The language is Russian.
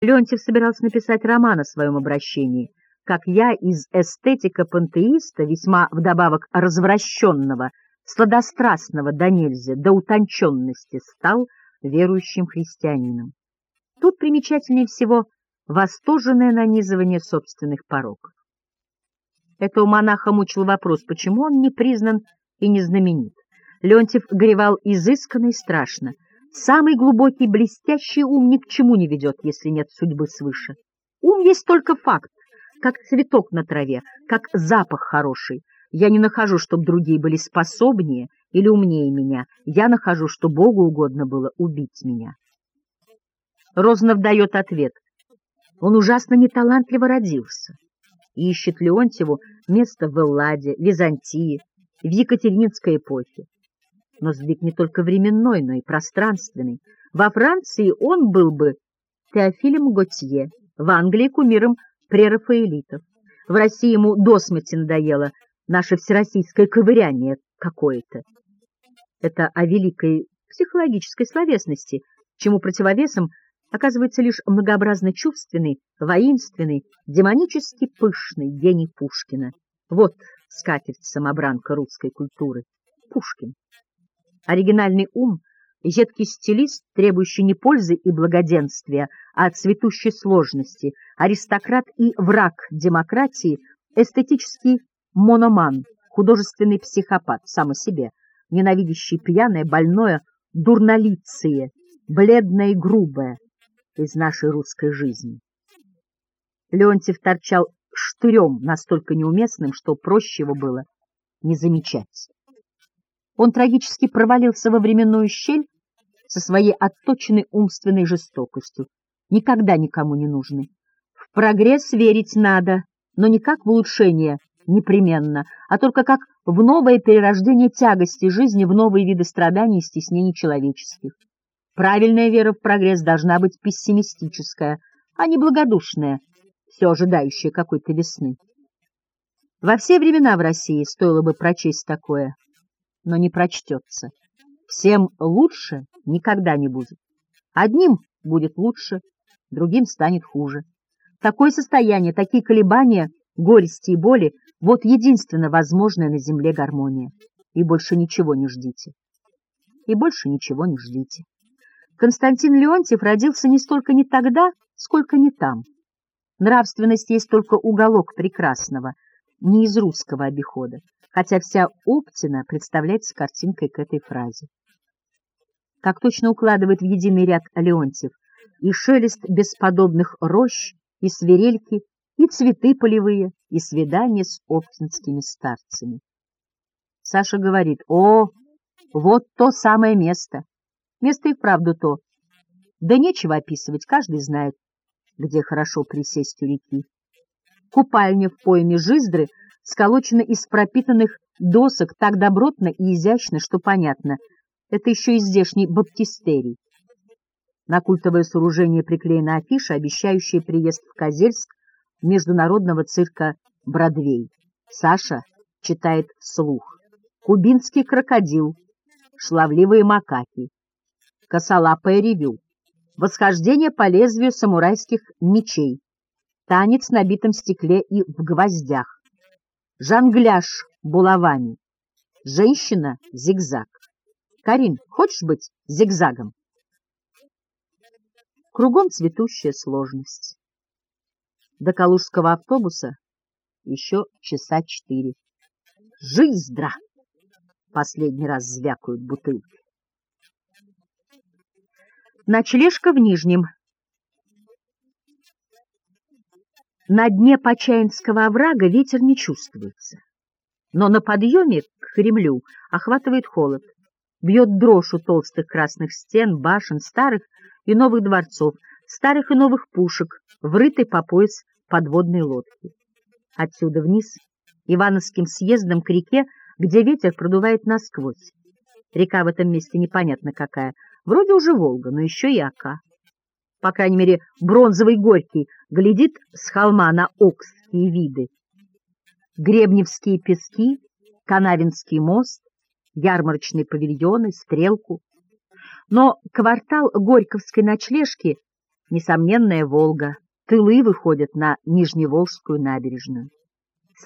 Леонтьев собирался написать роман о своем обращении, как я из эстетика-пантеиста, весьма вдобавок развращенного, сладострастного до нельзя, до утонченности, стал верующим христианином. Тут примечательнее всего восторженное нанизывание собственных пороков. Этого монаха мучил вопрос, почему он не признан и не знаменит. Леонтьев горевал изысканно и страшно. Самый глубокий, блестящий ум ни к чему не ведет, если нет судьбы свыше. Ум есть только факт, как цветок на траве, как запах хороший. Я не нахожу, чтобы другие были способнее или умнее меня. Я нахожу, что Богу угодно было убить меня. Рознов дает ответ. Он ужасно неталантливо родился и ищет Леонтьеву место в Элладе, Византии, в Екатерининской эпохе. Но сдвиг не только временной, но и пространственный. Во Франции он был бы Теофилем Готье, в Англии кумиром прерафаэлитов. В России ему до смерти надоело наше всероссийское ковыряние какое-то. Это о великой психологической словесности, чему противовесом оказывается лишь многообразно чувственный, воинственный, демонически пышный гений Пушкина. Вот скатерть-самобранка русской культуры. Пушкин. Оригинальный ум, едкий стилист, требующий не пользы и благоденствия, а цветущей сложности, аристократ и враг демократии, эстетический мономан, художественный психопат, сам о себе, ненавидящий пьяное, больное, дурнолицые, бледное и грубое из нашей русской жизни. Леонтьев торчал штырем настолько неуместным, что проще его было не замечать. Он трагически провалился во временную щель со своей отточенной умственной жестокостью, никогда никому не нужный. В прогресс верить надо, но не как в улучшение непременно, а только как в новое перерождение тягости жизни, в новые виды страданий и стеснений человеческих. Правильная вера в прогресс должна быть пессимистическая, а не благодушная, все ожидающая какой-то весны. Во все времена в России стоило бы прочесть такое, но не прочтется. Всем лучше никогда не будет. Одним будет лучше, другим станет хуже. Такое состояние, такие колебания, горести и боли — вот единственно возможная на земле гармония. И больше ничего не ждите. И больше ничего не ждите. Константин Леонтьев родился не столько не тогда, сколько не там. Нравственность есть только уголок прекрасного, не из русского обихода, хотя вся Оптина представляется картинкой к этой фразе. Как точно укладывает в единый ряд Леонтьев и шелест бесподобных рощ, и свирельки, и цветы полевые, и свидания с оптинскими старцами. Саша говорит, о, вот то самое место. Место и вправду то. Да нечего описывать, каждый знает, где хорошо присесть у реки. Купальня в пойме Жиздры сколочена из пропитанных досок так добротно и изящно, что понятно. Это еще и здешний баптистерий. На культовое сооружение приклеена афиша, обещающая приезд в Козельск международного цирка «Бродвей». Саша читает вслух. «Кубинский крокодил», «Шлавливые макаки», «Косолапое ревю», Восхождение по лезвию самурайских мечей. Танец на битом стекле и в гвоздях. Жонгляж булавами. Женщина — зигзаг. Карин, хочешь быть зигзагом? Кругом цветущая сложность. До калужского автобуса еще часа четыре. Жиздра! Последний раз звякают бутылки. Ночлежка в Нижнем. На дне Почаинского оврага ветер не чувствуется. Но на подъеме к Кремлю охватывает холод. Бьет дрожь у толстых красных стен, башен, старых и новых дворцов, старых и новых пушек, врытой по пояс подводной лодки. Отсюда вниз, Ивановским съездом к реке, где ветер продувает насквозь. Река в этом месте непонятно какая — Вроде уже Волга, но еще и Ока. По крайней мере, бронзовый Горький глядит с холма на окские виды. Гребневские пески, Канавинский мост, ярмарочные павильоны, стрелку. Но квартал Горьковской ночлежки несомненная Волга, тылы выходят на Нижневолжскую набережную.